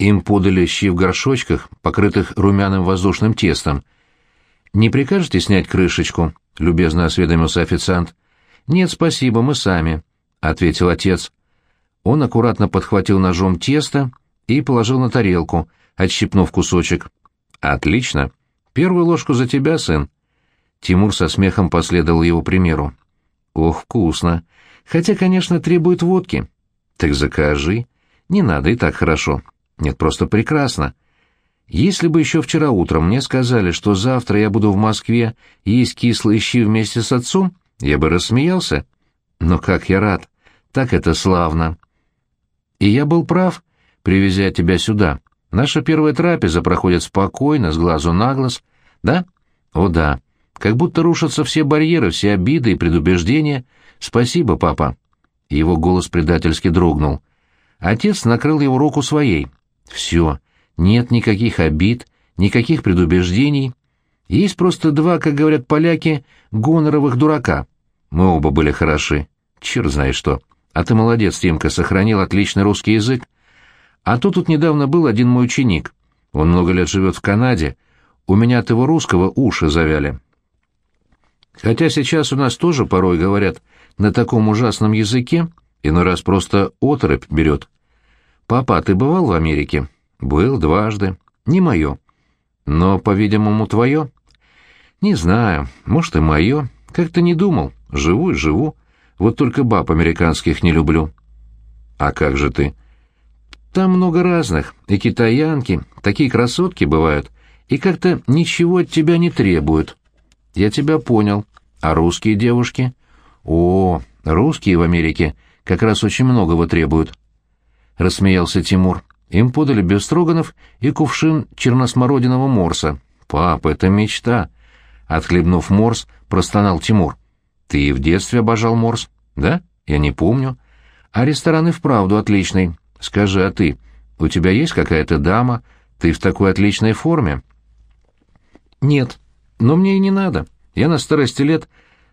Им подали щи в горшочках, покрытых румяным воздушным тестом. «Не прикажете снять крышечку?» — любезно осведомился официант. «Нет, спасибо, мы сами», — ответил отец. Он аккуратно подхватил ножом тесто и положил на тарелку, отщипнув кусочек. «Отлично. Первую ложку за тебя, сын». Тимур со смехом последовал его примеру. «Ох, вкусно. Хотя, конечно, требует водки». «Так закажи. Не надо, и так хорошо. Нет, просто прекрасно. Если бы еще вчера утром мне сказали, что завтра я буду в Москве есть кислые щи вместе с отцом, я бы рассмеялся. Но как я рад. Так это славно. И я был прав, привезя тебя сюда. Наша первая трапеза проходит спокойно, с глазу на глаз. Да? О, да. Как будто рушатся все барьеры, все обиды и предубеждения. Спасибо, папа. Его голос предательски дрогнул. Отец накрыл его руку своей. Все. Нет никаких обид, никаких предубеждений. Есть просто два, как говорят поляки, гоноровых дурака. Мы оба были хороши. Черт знает что. А ты молодец, Тимка, сохранил отличный русский язык. А то тут недавно был один мой ученик. Он много лет живет в Канаде. У меня от его русского уши завяли. Хотя сейчас у нас тоже порой говорят на таком ужасном языке, иной раз просто оторопь берет. «Папа, а ты бывал в Америке?» «Был дважды. Не мое. Но, по-видимому, твое?» «Не знаю. Может, и мое. Как-то не думал. Живу и живу. Вот только баб американских не люблю». «А как же ты?» «Там много разных. И китаянки. Такие красотки бывают. И как-то ничего от тебя не требуют». «Я тебя понял. А русские девушки?» «О, русские в Америке как раз очень многого требуют» рассмеялся Тимур. Им подали бестроганов и кувшин черносмородиного морса. «Пап, это мечта!» Отхлебнув морс, простонал Тимур. «Ты и в детстве обожал морс?» «Да? Я не помню. А ресторан и вправду отличный. Скажи, а ты? У тебя есть какая-то дама? Ты в такой отличной форме?» «Нет, но мне и не надо. Я на старости лет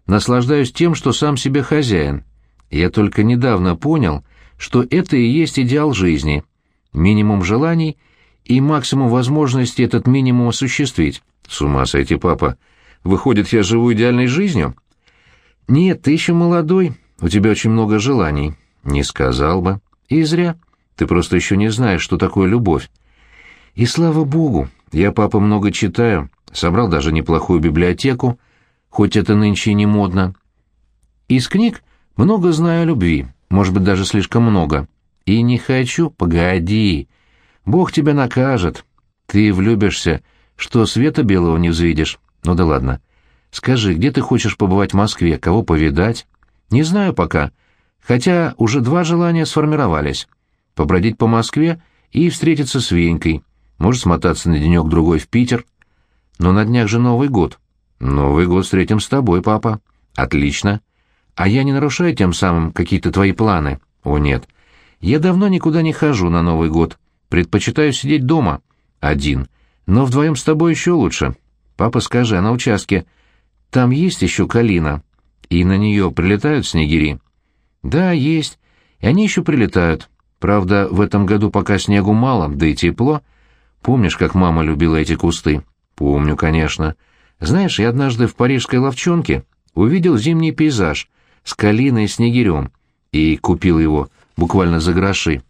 наслаждаюсь тем, что сам себе хозяин. Я только недавно понял, что это и есть идеал жизни, минимум желаний и максимум возможностей этот минимум осуществить. С ума сойти, папа. Выходит, я живу идеальной жизнью? Нет, ты еще молодой, у тебя очень много желаний. Не сказал бы. И зря. Ты просто еще не знаешь, что такое любовь. И слава богу, я, папа, много читаю, собрал даже неплохую библиотеку, хоть это нынче и не модно. Из книг много знаю о любви, может быть, даже слишком много. И не хочу, погоди. Бог тебя накажет. Ты влюбишься, что света белого не взвидишь. Ну да ладно. Скажи, где ты хочешь побывать в Москве, кого повидать? Не знаю пока, хотя уже два желания сформировались. Побродить по Москве и встретиться с Венькой. Может, смотаться на денек-другой в Питер. Но на днях же Новый год. Новый год встретим с тобой, папа. Отлично. А я не нарушаю тем самым какие-то твои планы? О, нет. Я давно никуда не хожу на Новый год. Предпочитаю сидеть дома. Один. Но вдвоем с тобой еще лучше. Папа, скажи, а на участке там есть еще калина? И на нее прилетают снегири? Да, есть. И они еще прилетают. Правда, в этом году пока снегу мало, да и тепло. Помнишь, как мама любила эти кусты? Помню, конечно. Знаешь, я однажды в парижской ловчонке увидел зимний пейзаж, с калиной и снегирем, и купил его буквально за гроши.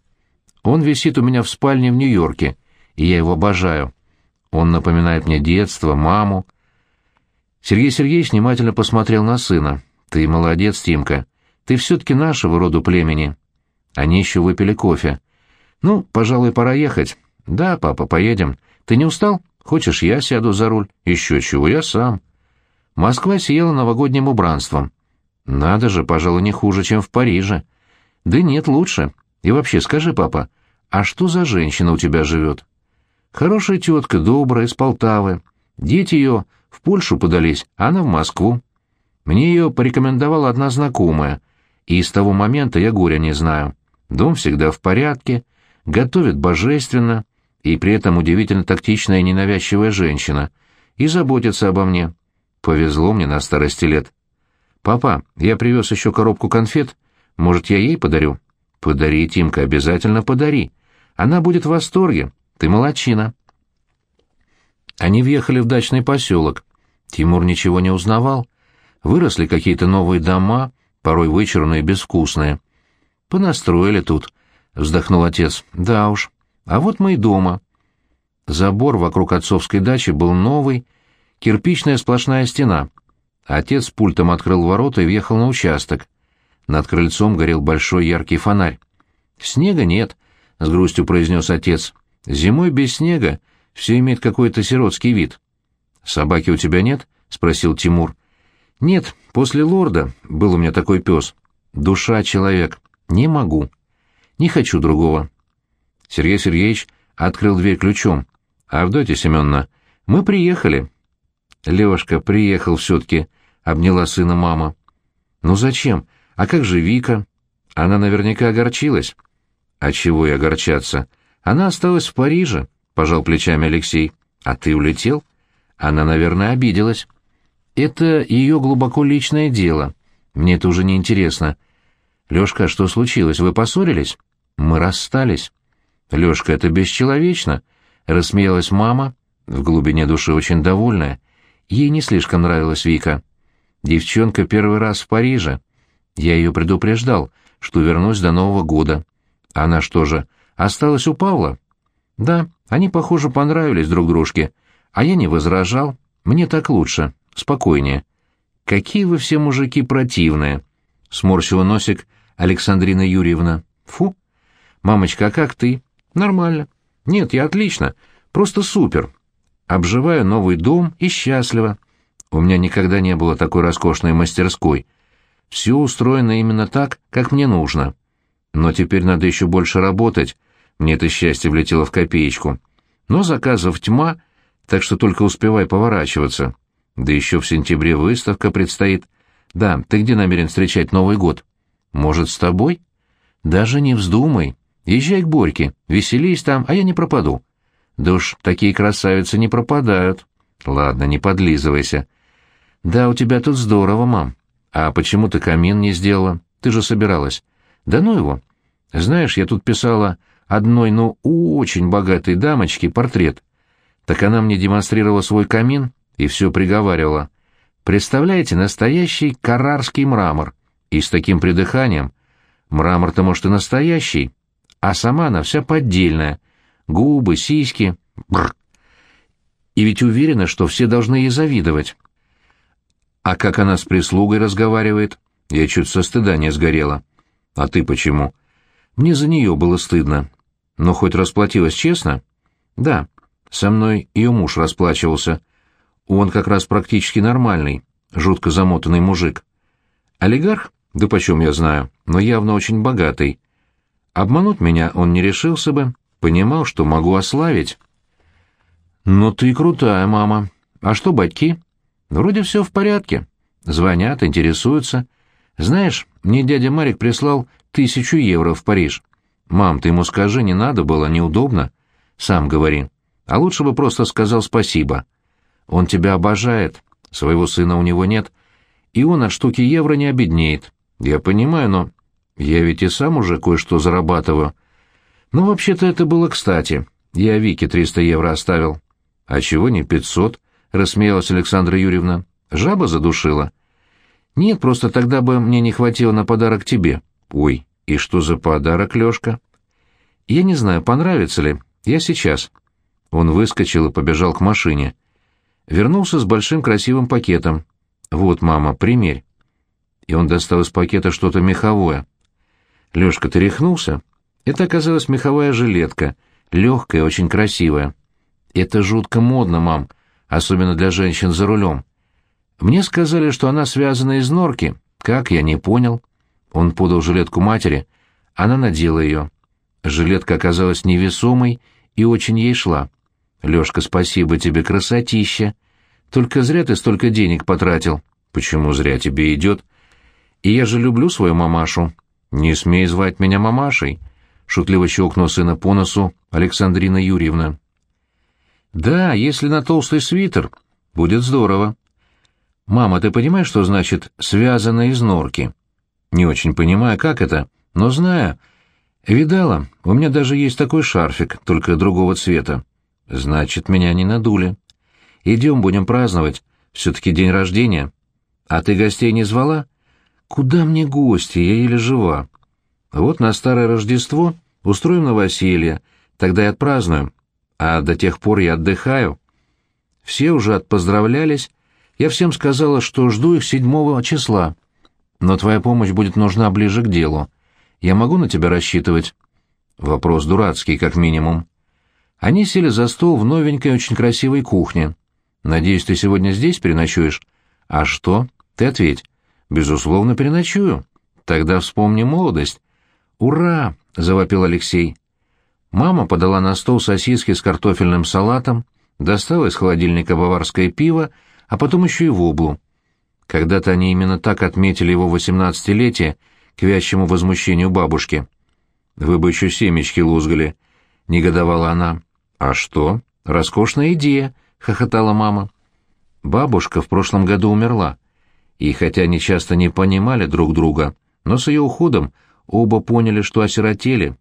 Он висит у меня в спальне в Нью-Йорке, и я его обожаю. Он напоминает мне детство, маму. Сергей Сергеевич внимательно посмотрел на сына. «Ты молодец, Тимка. Ты все-таки нашего роду племени». Они еще выпили кофе. «Ну, пожалуй, пора ехать». «Да, папа, поедем. Ты не устал? Хочешь, я сяду за руль? Еще чего, я сам». Москва сияла новогодним убранством. Надо же, пожалуй, не хуже, чем в Париже. Да нет, лучше. И вообще, скажи, папа, а что за женщина у тебя живет? Хорошая тетка, добрая, из Полтавы. Дети ее в Польшу подались, а она в Москву. Мне ее порекомендовала одна знакомая, и с того момента я горя не знаю. Дом всегда в порядке, готовит божественно, и при этом удивительно тактичная и ненавязчивая женщина, и заботится обо мне. Повезло мне на старости лет. «Папа, я привез еще коробку конфет. Может, я ей подарю?» «Подари, Тимка, обязательно подари. Она будет в восторге. Ты молодчина. Они въехали в дачный поселок. Тимур ничего не узнавал. Выросли какие-то новые дома, порой вычурные безвкусные. «Понастроили тут», — вздохнул отец. «Да уж. А вот мы и дома». Забор вокруг отцовской дачи был новый, кирпичная сплошная стена. Отец пультом открыл ворота и въехал на участок. Над крыльцом горел большой яркий фонарь. «Снега нет», — с грустью произнес отец. «Зимой без снега все имеет какой-то сиротский вид». «Собаки у тебя нет?» — спросил Тимур. «Нет, после лорда был у меня такой пес. Душа человек. Не могу. Не хочу другого». Сергей Сергеевич открыл дверь ключом. «Авдотья Семеновна, мы приехали». Левушка приехал все-таки, обняла сына мама. «Ну зачем? А как же Вика? Она наверняка огорчилась». «А чего и огорчаться? Она осталась в Париже», — пожал плечами Алексей. «А ты улетел?» Она, наверное, обиделась. «Это ее глубоко личное дело. Мне это уже не интересно. Лешка, что случилось? Вы поссорились?» «Мы расстались». «Лешка, это бесчеловечно», — рассмеялась мама, в глубине души очень довольная. Ей не слишком нравилась Вика. Девчонка первый раз в Париже. Я ее предупреждал, что вернусь до Нового года. Она что же, осталась у Павла? Да, они, похоже, понравились друг дружке. А я не возражал. Мне так лучше, спокойнее. Какие вы все мужики противные, сморщила носик Александрина Юрьевна. Фу. Мамочка, а как ты? Нормально. Нет, я отлично. Просто супер. Обживаю новый дом и счастлива. У меня никогда не было такой роскошной мастерской. Все устроено именно так, как мне нужно. Но теперь надо еще больше работать. Мне это счастье влетело в копеечку. Но заказов тьма, так что только успевай поворачиваться. Да еще в сентябре выставка предстоит. Да, ты где намерен встречать Новый год? Может, с тобой? Даже не вздумай. Езжай к Борьке, веселись там, а я не пропаду. Да уж, такие красавицы не пропадают. Ладно, не подлизывайся. Да, у тебя тут здорово, мам. А почему ты камин не сделала? Ты же собиралась. Да ну его. Знаешь, я тут писала одной, ну, очень богатой дамочке портрет. Так она мне демонстрировала свой камин и все приговаривала. Представляете, настоящий карарский мрамор. И с таким придыханием. Мрамор-то, может, и настоящий, а сама она вся поддельная. Губы, сиськи. Бррр. И ведь уверена, что все должны ей завидовать. А как она с прислугой разговаривает? Я чуть со стыда не сгорела. А ты почему? Мне за нее было стыдно. Но хоть расплатилась честно? Да, со мной ее муж расплачивался. Он как раз практически нормальный, жутко замотанный мужик. Олигарх? Да почем я знаю, но явно очень богатый. Обмануть меня он не решился бы, понимал, что могу ославить. «Ну ты крутая, мама. А что, батьки?» «Вроде все в порядке. Звонят, интересуются. Знаешь, мне дядя Марик прислал тысячу евро в Париж. Мам, ты ему скажи, не надо было, неудобно. Сам говори. А лучше бы просто сказал спасибо. Он тебя обожает, своего сына у него нет, и он от штуки евро не обеднеет. Я понимаю, но я ведь и сам уже кое-что зарабатываю. Ну, вообще-то это было кстати. Я Вике 300 евро оставил. А чего не 500? Рассмеялась Александра Юрьевна. Жаба задушила. Нет, просто тогда бы мне не хватило на подарок тебе. Ой, и что за подарок, Лёшка? Я не знаю, понравится ли. Я сейчас. Он выскочил и побежал к машине. Вернулся с большим красивым пакетом. Вот, мама, примерь. И он достал из пакета что-то меховое. Лёшка, ты рехнулся? Это оказалась меховая жилетка, легкая, очень красивая. Это жутко модно, мам, особенно для женщин за рулем. Мне сказали, что она связана из норки. Как, я не понял. Он подал жилетку матери. Она надела ее. Жилетка оказалась невесомой и очень ей шла. «Лешка, спасибо тебе, красотища! Только зря ты столько денег потратил». «Почему зря тебе идет?» «И я же люблю свою мамашу». «Не смей звать меня мамашей», — шутливо щелкнул сына по носу Александрина Юрьевна. «Да, если на толстый свитер, будет здорово». «Мама, ты понимаешь, что значит «связано из норки»?» «Не очень понимаю, как это, но знаю. «Видала, у меня даже есть такой шарфик, только другого цвета. Значит, меня не надули. Идем, будем праздновать. Все-таки день рождения. А ты гостей не звала? Куда мне гости, я еле жива. Вот на старое Рождество устроим новоселье, тогда и отпразднуем. А до тех пор я отдыхаю. Все уже отпоздравлялись. Я всем сказала, что жду их седьмого числа. Но твоя помощь будет нужна ближе к делу. Я могу на тебя рассчитывать? Вопрос дурацкий, как минимум. Они сели за стол в новенькой, очень красивой кухне. Надеюсь, ты сегодня здесь переночуешь? А что? Ты ответь. Безусловно, переночую. Тогда вспомни молодость. Ура! завопил Алексей. Мама подала на стол сосиски с картофельным салатом, достала из холодильника баварское пиво, а потом еще и воблу. Когда-то они именно так отметили его восемнадцатилетие к вящему возмущению бабушки. «Вы бы еще семечки лузгали», — негодовала она. «А что? Роскошная идея», — хохотала мама. Бабушка в прошлом году умерла, и хотя они часто не понимали друг друга, но с ее уходом оба поняли, что осиротели.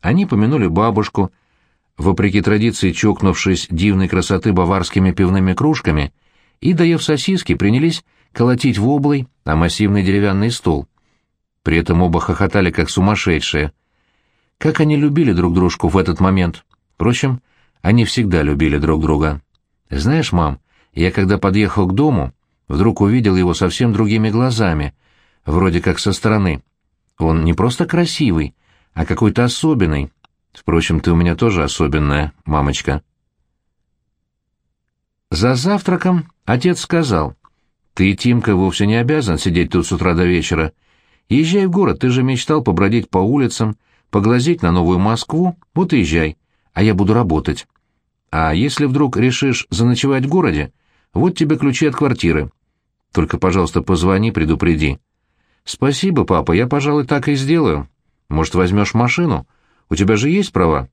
Они помянули бабушку, вопреки традиции чокнувшись дивной красоты баварскими пивными кружками, и, доев сосиски, принялись колотить воблой на массивный деревянный стол. При этом оба хохотали, как сумасшедшие. Как они любили друг дружку в этот момент. Впрочем, они всегда любили друг друга. Знаешь, мам, я когда подъехал к дому, вдруг увидел его совсем другими глазами, вроде как со стороны. Он не просто красивый, а какой-то особенный. Впрочем, ты у меня тоже особенная, мамочка. За завтраком отец сказал, «Ты, Тимка, вовсе не обязан сидеть тут с утра до вечера. Езжай в город, ты же мечтал побродить по улицам, поглазеть на новую Москву, вот и езжай, а я буду работать. А если вдруг решишь заночевать в городе, вот тебе ключи от квартиры. Только, пожалуйста, позвони, предупреди». «Спасибо, папа, я, пожалуй, так и сделаю. Может, возьмешь машину? У тебя же есть права?»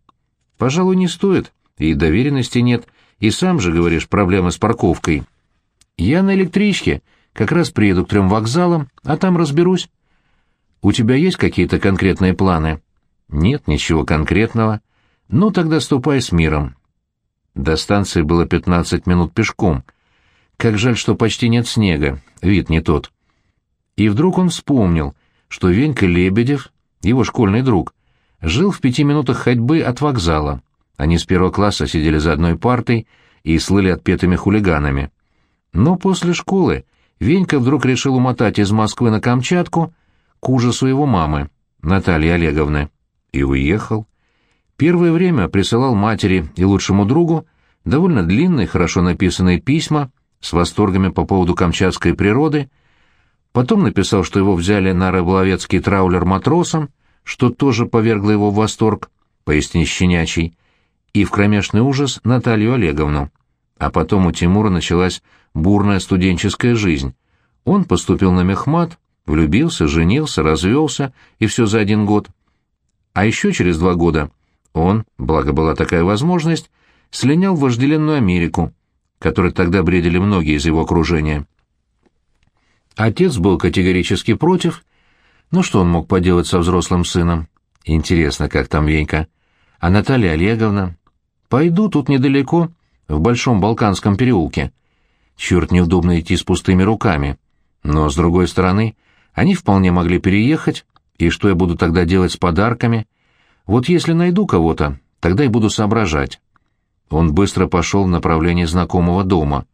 «Пожалуй, не стоит, и доверенности нет, и сам же, говоришь, проблемы с парковкой». «Я на электричке, как раз приеду к трем вокзалам, а там разберусь». «У тебя есть какие-то конкретные планы?» «Нет, ничего конкретного. Ну, тогда ступай с миром». До станции было пятнадцать минут пешком. Как жаль, что почти нет снега, вид не тот. И вдруг он вспомнил, что Венька Лебедев, его школьный друг, жил в пяти минутах ходьбы от вокзала. Они с первого класса сидели за одной партой и слыли отпетыми хулиганами. Но после школы Венька вдруг решил умотать из Москвы на Камчатку к ужасу его мамы, Натальи Олеговны, и уехал. Первое время присылал матери и лучшему другу довольно длинные, хорошо написанные письма с восторгами по поводу камчатской природы, потом написал, что его взяли на рыболовецкий траулер матросом, что тоже повергло его в восторг, поясни щенячий, и в кромешный ужас Наталью Олеговну. А потом у Тимура началась бурная студенческая жизнь. Он поступил на мехмат, влюбился, женился, развелся, и все за один год. А еще через два года он, благо была такая возможность, слинял в вожделенную Америку, которой тогда бредили многие из его окружения. Отец был категорически против, но что он мог поделать со взрослым сыном? Интересно, как там Венька. А Наталья Олеговна? Пойду тут недалеко, в Большом Балканском переулке. Черт, неудобно идти с пустыми руками. Но, с другой стороны, они вполне могли переехать, и что я буду тогда делать с подарками? Вот если найду кого-то, тогда и буду соображать. Он быстро пошел в направлении знакомого дома.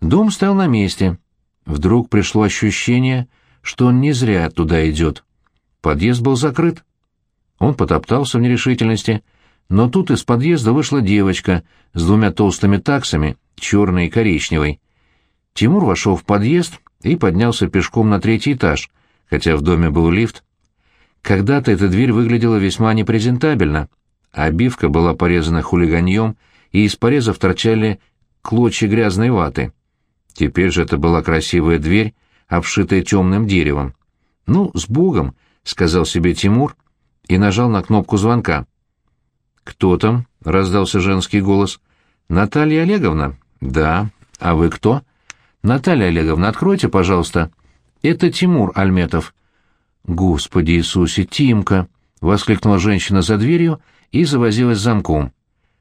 Дом стоял на месте. Вдруг пришло ощущение, что он не зря туда идет. Подъезд был закрыт. Он потоптался в нерешительности, но тут из подъезда вышла девочка с двумя толстыми таксами, черной и коричневой. Тимур вошел в подъезд и поднялся пешком на третий этаж, хотя в доме был лифт. Когда-то эта дверь выглядела весьма непрезентабельно. Обивка была порезана хулиганьем, и из порезов торчали клочья грязной ваты. Теперь же это была красивая дверь, обшитая темным деревом. «Ну, с Богом!» — сказал себе Тимур и нажал на кнопку звонка. «Кто там?» — раздался женский голос. «Наталья Олеговна?» «Да. А вы кто?» «Наталья Олеговна, откройте, пожалуйста». «Это Тимур Альметов». «Господи Иисусе, Тимка!» воскликнула женщина за дверью и завозилась замком.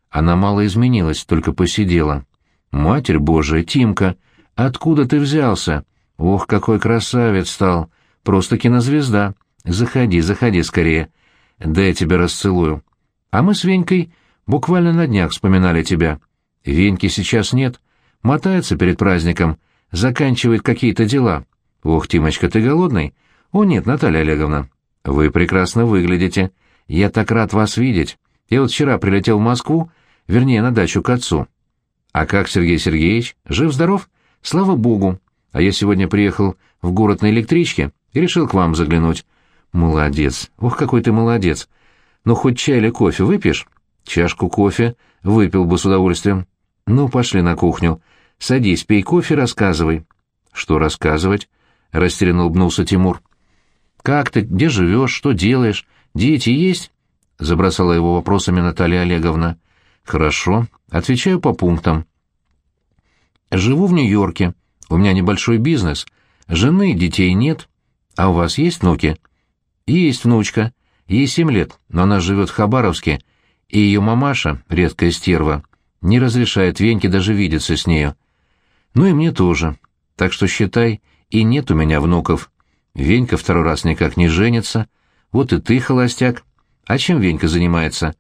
Она мало изменилась, только посидела. «Матерь Божия, Тимка, откуда ты взялся? Ох, какой красавец стал! Просто кинозвезда! Заходи, заходи скорее. Да я тебя расцелую. А мы с Венькой буквально на днях вспоминали тебя. Веньки сейчас нет, мотается перед праздником, заканчивает какие-то дела. Ох, Тимочка, ты голодный? О нет, Наталья Олеговна, вы прекрасно выглядите. Я так рад вас видеть. Я вот вчера прилетел в Москву, вернее, на дачу к отцу. А как Сергей Сергеевич? Жив-здоров? Слава богу. А я сегодня приехал в город на электричке и решил к вам заглянуть. Молодец. Ох, какой ты молодец. Ну, хоть чай или кофе выпьешь? Чашку кофе выпил бы с удовольствием. Ну, пошли на кухню. Садись, пей кофе, рассказывай. Что рассказывать? Растерянно улыбнулся Тимур. Как ты, где живешь, что делаешь, дети есть? Забросала его вопросами Наталья Олеговна. Хорошо, отвечаю по пунктам. Живу в Нью-Йорке. У меня небольшой бизнес. Жены, детей нет. А у вас есть внуки? Есть внучка. Ей семь лет, но она живет в Хабаровске, и ее мамаша, редкая стерва, не разрешает Веньке даже видеться с нею. Ну и мне тоже. Так что считай, и нет у меня внуков. Венька второй раз никак не женится. Вот и ты, холостяк. А чем Венька занимается?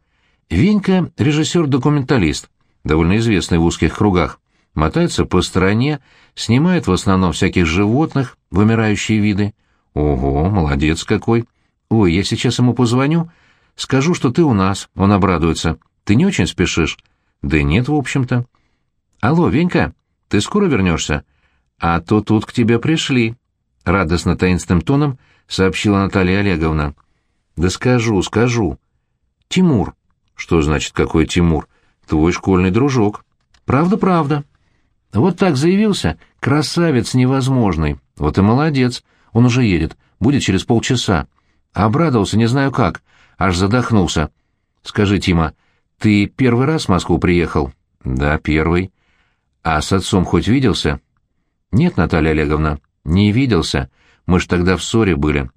Венька — режиссер-документалист, довольно известный в узких кругах. Мотается по стране, снимает в основном всяких животных, вымирающие виды. Ого, молодец какой. Ой, я сейчас ему позвоню, скажу, что ты у нас, он обрадуется. Ты не очень спешишь? Да нет, в общем-то. Алло, Венька, ты скоро вернешься? А то тут к тебе пришли. Радостно таинственным тоном сообщила Наталья Олеговна. Да скажу, скажу. Тимур. Что значит, какой Тимур? Твой школьный дружок. Правда, правда. Вот так заявился, красавец невозможный. Вот и молодец. Он уже едет, будет через полчаса. Обрадовался, не знаю как, аж задохнулся. Скажи, Тима, ты первый раз в Москву приехал? Да, первый. А с отцом хоть виделся? Нет, Наталья Олеговна, не виделся. Мы ж тогда в ссоре были.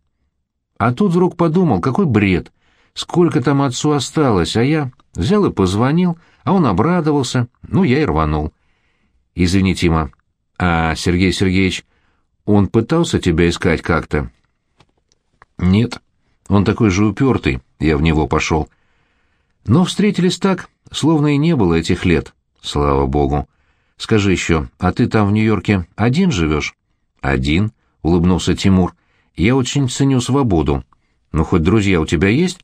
А тут вдруг подумал, какой бред. Сколько там отцу осталось, а я взял и позвонил, а он обрадовался, ну, я и рванул. Извини, Тима, а Сергей Сергеевич, он пытался тебя искать как-то? Нет, он такой же упертый, я в него пошел. Но встретились так, словно и не было этих лет, слава богу. Скажи еще, а ты там в Нью-Йорке один живешь? Один, улыбнулся Тимур. Я очень ценю свободу. Ну, хоть друзья у тебя есть?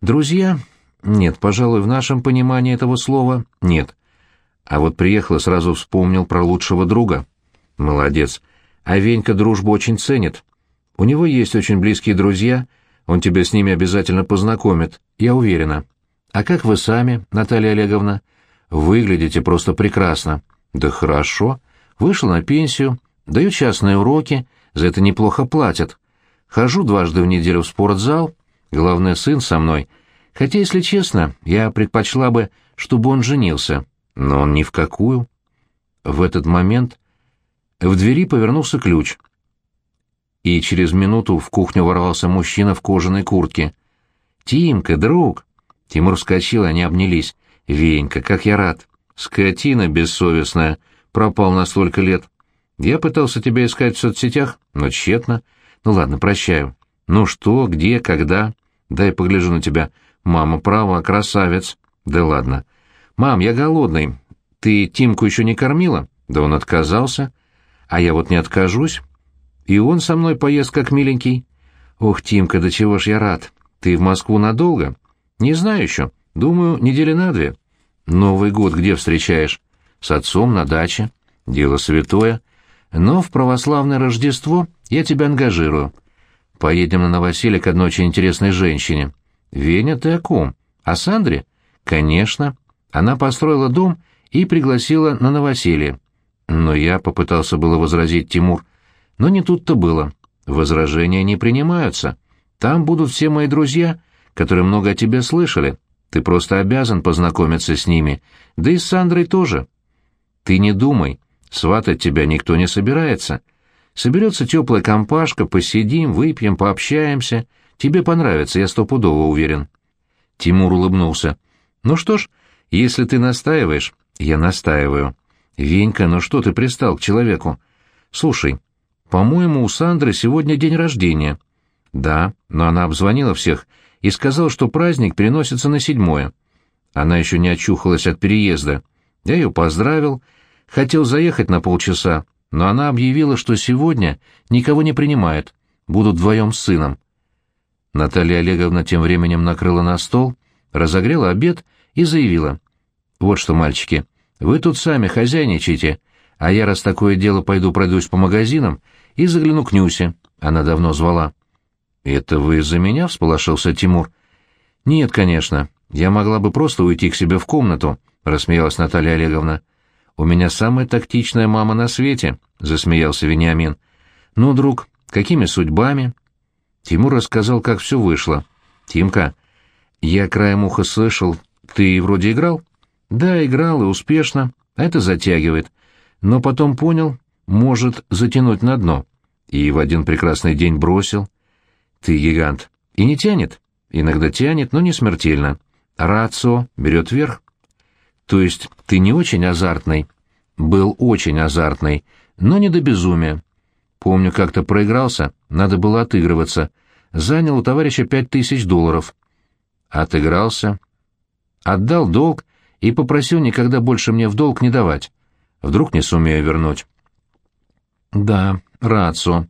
Друзья? Нет, пожалуй, в нашем понимании этого слова нет. А вот приехал и сразу вспомнил про лучшего друга. Молодец. А Венька дружбу очень ценит. У него есть очень близкие друзья, он тебя с ними обязательно познакомит, я уверена. А как вы сами, Наталья Олеговна? Выглядите просто прекрасно. Да хорошо. Вышел на пенсию, даю частные уроки, за это неплохо платят. Хожу дважды в неделю в спортзал, главное, сын со мной. Хотя, если честно, я предпочла бы, чтобы он женился. Но он ни в какую. В этот момент в двери повернулся ключ — и через минуту в кухню ворвался мужчина в кожаной куртке. «Тимка, друг!» Тимур вскочил, они обнялись. «Венька, как я рад! Скотина бессовестная! Пропал на столько лет! Я пытался тебя искать в соцсетях, но тщетно. Ну ладно, прощаю. Ну что, где, когда? Дай погляжу на тебя. Мама права, красавец. Да ладно. Мам, я голодный. Ты Тимку еще не кормила? Да он отказался. А я вот не откажусь. И он со мной поест как миленький. Ох, Тимка, до чего ж я рад. Ты в Москву надолго? Не знаю еще. Думаю, недели на две. Новый год где встречаешь? С отцом на даче. Дело святое. Но в православное Рождество я тебя ангажирую. Поедем на новоселье к одной очень интересной женщине. Веня, ты о ком? О Сандре? Конечно. Она построила дом и пригласила на новоселье. Но я попытался было возразить Тимур. Но не тут-то было. Возражения не принимаются. Там будут все мои друзья, которые много о тебе слышали. Ты просто обязан познакомиться с ними. Да и с Сандрой тоже. Ты не думай, сватать тебя никто не собирается. Соберется теплая компашка, посидим, выпьем, пообщаемся. Тебе понравится, я стопудово уверен». Тимур улыбнулся. «Ну что ж, если ты настаиваешь, я настаиваю. Венька, ну что ты пристал к человеку? Слушай, по-моему, у Сандры сегодня день рождения». «Да, но она обзвонила всех и сказала, что праздник переносится на седьмое. Она еще не очухалась от переезда. Я ее поздравил, хотел заехать на полчаса, но она объявила, что сегодня никого не принимает, будут вдвоем с сыном. Наталья Олеговна тем временем накрыла на стол, разогрела обед и заявила. «Вот что, мальчики, вы тут сами хозяйничайте, а я, раз такое дело, пойду пройдусь по магазинам и загляну к Нюсе». Она давно звала. «Это вы из-за меня?» — всполошился Тимур. «Нет, конечно. Я могла бы просто уйти к себе в комнату», — рассмеялась Наталья Олеговна. «У меня самая тактичная мама на свете», — засмеялся Вениамин. «Ну, друг, какими судьбами?» Тимур рассказал, как все вышло. «Тимка, я краем уха слышал, ты вроде играл?» «Да, играл и успешно. Это затягивает. Но потом понял, может затянуть на дно. И в один прекрасный день бросил». Ты гигант. И не тянет? Иногда тянет, но не смертельно. Рацио берет верх. То есть ты не очень азартный? Был очень азартный, но не до безумия. Помню, как-то проигрался, надо было отыгрываться. Занял у товарища пять тысяч долларов. Отыгрался. Отдал долг и попросил никогда больше мне в долг не давать. Вдруг не сумею вернуть. Да, Рацио.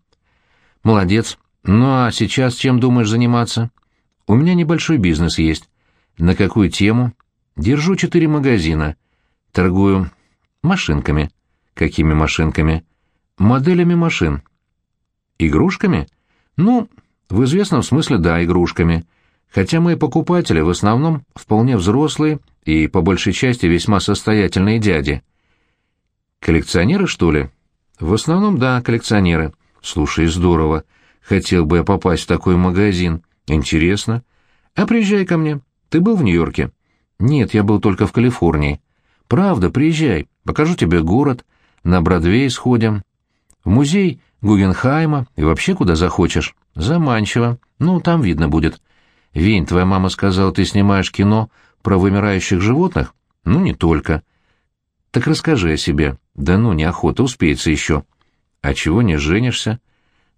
Молодец, ну а сейчас чем думаешь заниматься? У меня небольшой бизнес есть. На какую тему? Держу четыре магазина. Торгую машинками. Какими машинками? Моделями машин. Игрушками? Ну, в известном смысле да, игрушками. Хотя мои покупатели в основном вполне взрослые и по большей части весьма состоятельные дяди. Коллекционеры, что ли? В основном да, коллекционеры. Слушай, здорово. Хотел бы я попасть в такой магазин. Интересно. А приезжай ко мне. Ты был в Нью-Йорке? Нет, я был только в Калифорнии. Правда, приезжай. Покажу тебе город. На Бродвей сходим. В музей Гугенхайма и вообще куда захочешь. Заманчиво. Ну, там видно будет. Вень, твоя мама сказала, ты снимаешь кино про вымирающих животных? Ну, не только. Так расскажи о себе. Да ну, неохота, успеется еще. А чего не женишься?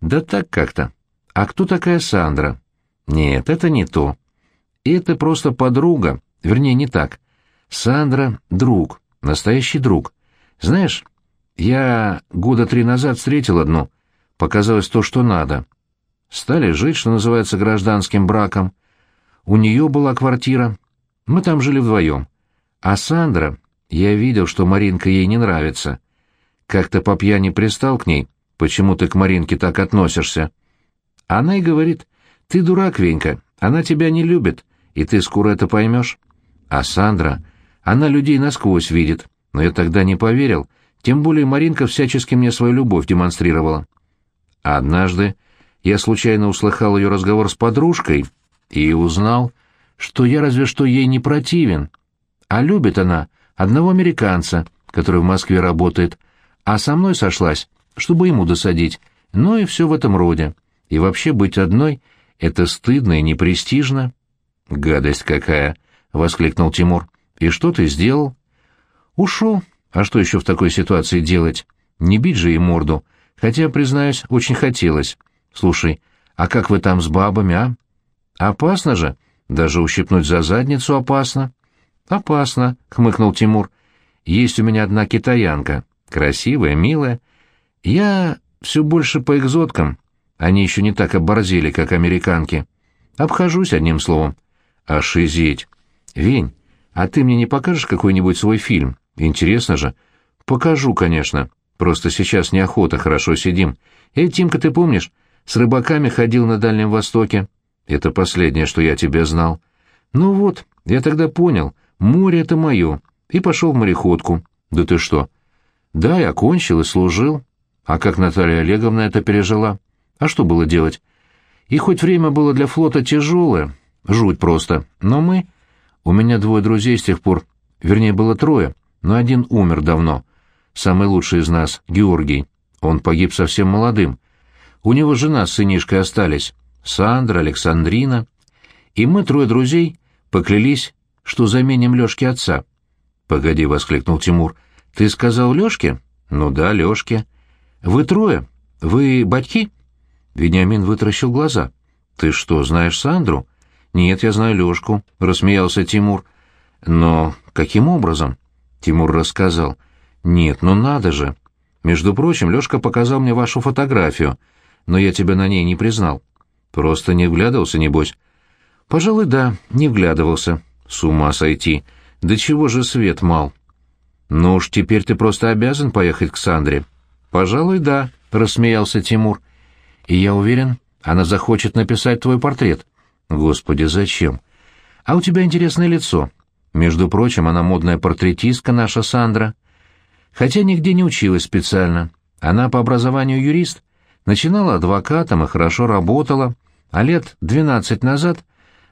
Да так как-то. А кто такая Сандра? Нет, это не то. Это просто подруга, вернее, не так. Сандра — друг, настоящий друг. Знаешь, я года три назад встретил одну. Показалось то, что надо. Стали жить, что называется, гражданским браком. У нее была квартира. Мы там жили вдвоем. А Сандра, я видел, что Маринка ей не нравится. Как-то по пьяни пристал к ней, почему ты к Маринке так относишься. Она и говорит, ты дурак, Венька, она тебя не любит, и ты скоро это поймешь. А Сандра, она людей насквозь видит, но я тогда не поверил, тем более Маринка всячески мне свою любовь демонстрировала. А однажды я случайно услыхал ее разговор с подружкой и узнал, что я разве что ей не противен. А любит она одного американца, который в Москве работает, а со мной сошлась чтобы ему досадить, ну и все в этом роде. И вообще быть одной — это стыдно и непрестижно. «Гадость какая!» — воскликнул Тимур. «И что ты сделал?» «Ушел. А что еще в такой ситуации делать? Не бить же ей морду. Хотя, признаюсь, очень хотелось. Слушай, а как вы там с бабами, а? Опасно же. Даже ущипнуть за задницу опасно». «Опасно», — хмыкнул Тимур. «Есть у меня одна китаянка. Красивая, милая. Я все больше по экзоткам. Они еще не так оборзели, как американки. Обхожусь одним словом. Ошизеть. Вень, а ты мне не покажешь какой-нибудь свой фильм? Интересно же. Покажу, конечно. Просто сейчас неохота, хорошо сидим. Эй, Тимка, ты помнишь? С рыбаками ходил на Дальнем Востоке. Это последнее, что я тебе знал. Ну вот, я тогда понял. Море — это мое. И пошел в мореходку. Да ты что? Да, я кончил и служил. А как Наталья Олеговна это пережила? А что было делать? И хоть время было для флота тяжелое, жуть просто, но мы... У меня двое друзей с тех пор, вернее, было трое, но один умер давно. Самый лучший из нас, Георгий. Он погиб совсем молодым. У него жена с сынишкой остались. Сандра, Александрина. И мы, трое друзей, поклялись, что заменим Лёшке отца. «Погоди», — воскликнул Тимур. «Ты сказал Лёшке?» «Ну да, Лёшке». «Вы трое? Вы батьки?» Вениамин вытаращил глаза. «Ты что, знаешь Сандру?» «Нет, я знаю Лёшку», — рассмеялся Тимур. «Но каким образом?» Тимур рассказал. «Нет, ну надо же. Между прочим, Лёшка показал мне вашу фотографию, но я тебя на ней не признал. Просто не вглядывался, небось?» «Пожалуй, да, не вглядывался. С ума сойти. Да чего же свет мал?» «Ну уж теперь ты просто обязан поехать к Сандре». «Пожалуй, да», — рассмеялся Тимур. «И я уверен, она захочет написать твой портрет». «Господи, зачем?» «А у тебя интересное лицо. Между прочим, она модная портретистка наша Сандра. Хотя нигде не училась специально. Она по образованию юрист. Начинала адвокатом и хорошо работала, а лет двенадцать назад,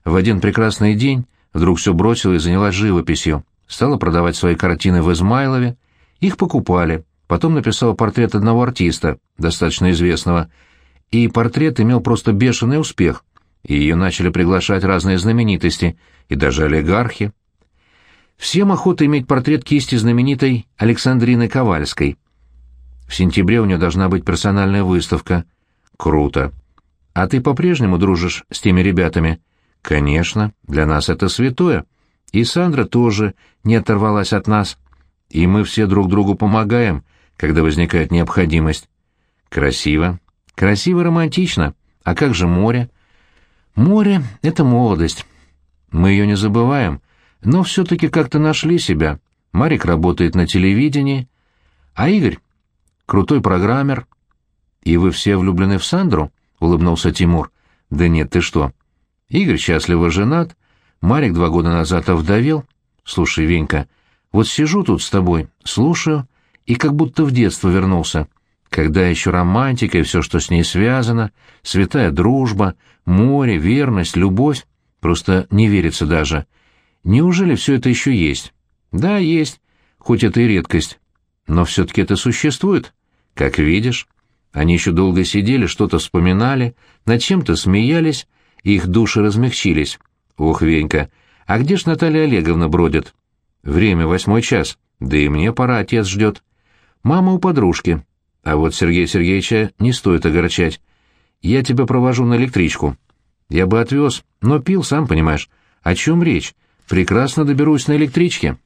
в один прекрасный день, вдруг все бросила и занялась живописью. Стала продавать свои картины в Измайлове. Их покупали. Потом написала портрет одного артиста, достаточно известного. И портрет имел просто бешеный успех. И ее начали приглашать разные знаменитости, и даже олигархи. Всем охота иметь портрет кисти знаменитой Александрины Ковальской. В сентябре у нее должна быть персональная выставка. Круто. А ты по-прежнему дружишь с теми ребятами? Конечно, для нас это святое. И Сандра тоже не оторвалась от нас. И мы все друг другу помогаем, когда возникает необходимость. Красиво. Красиво романтично. А как же море? Море — это молодость. Мы ее не забываем — но все-таки как-то нашли себя. Марик работает на телевидении, а Игорь — крутой программер. «И вы все влюблены в Сандру?» — улыбнулся Тимур. «Да нет, ты что? Игорь счастливо женат, Марик два года назад овдовел. Слушай, Венька, вот сижу тут с тобой, слушаю, и как будто в детство вернулся. Когда еще романтика и все, что с ней связано, святая дружба, море, верность, любовь, просто не верится даже». Неужели все это еще есть? Да, есть, хоть это и редкость. Но все-таки это существует, как видишь. Они еще долго сидели, что-то вспоминали, над чем-то смеялись, и их души размягчились. Ох, Венька, а где ж Наталья Олеговна бродит? Время восьмой час, да и мне пора, отец ждет. Мама у подружки. А вот Сергея Сергеевича не стоит огорчать. Я тебя провожу на электричку. Я бы отвез, но пил, сам понимаешь. О чем речь? Прекрасно доберусь на электричке.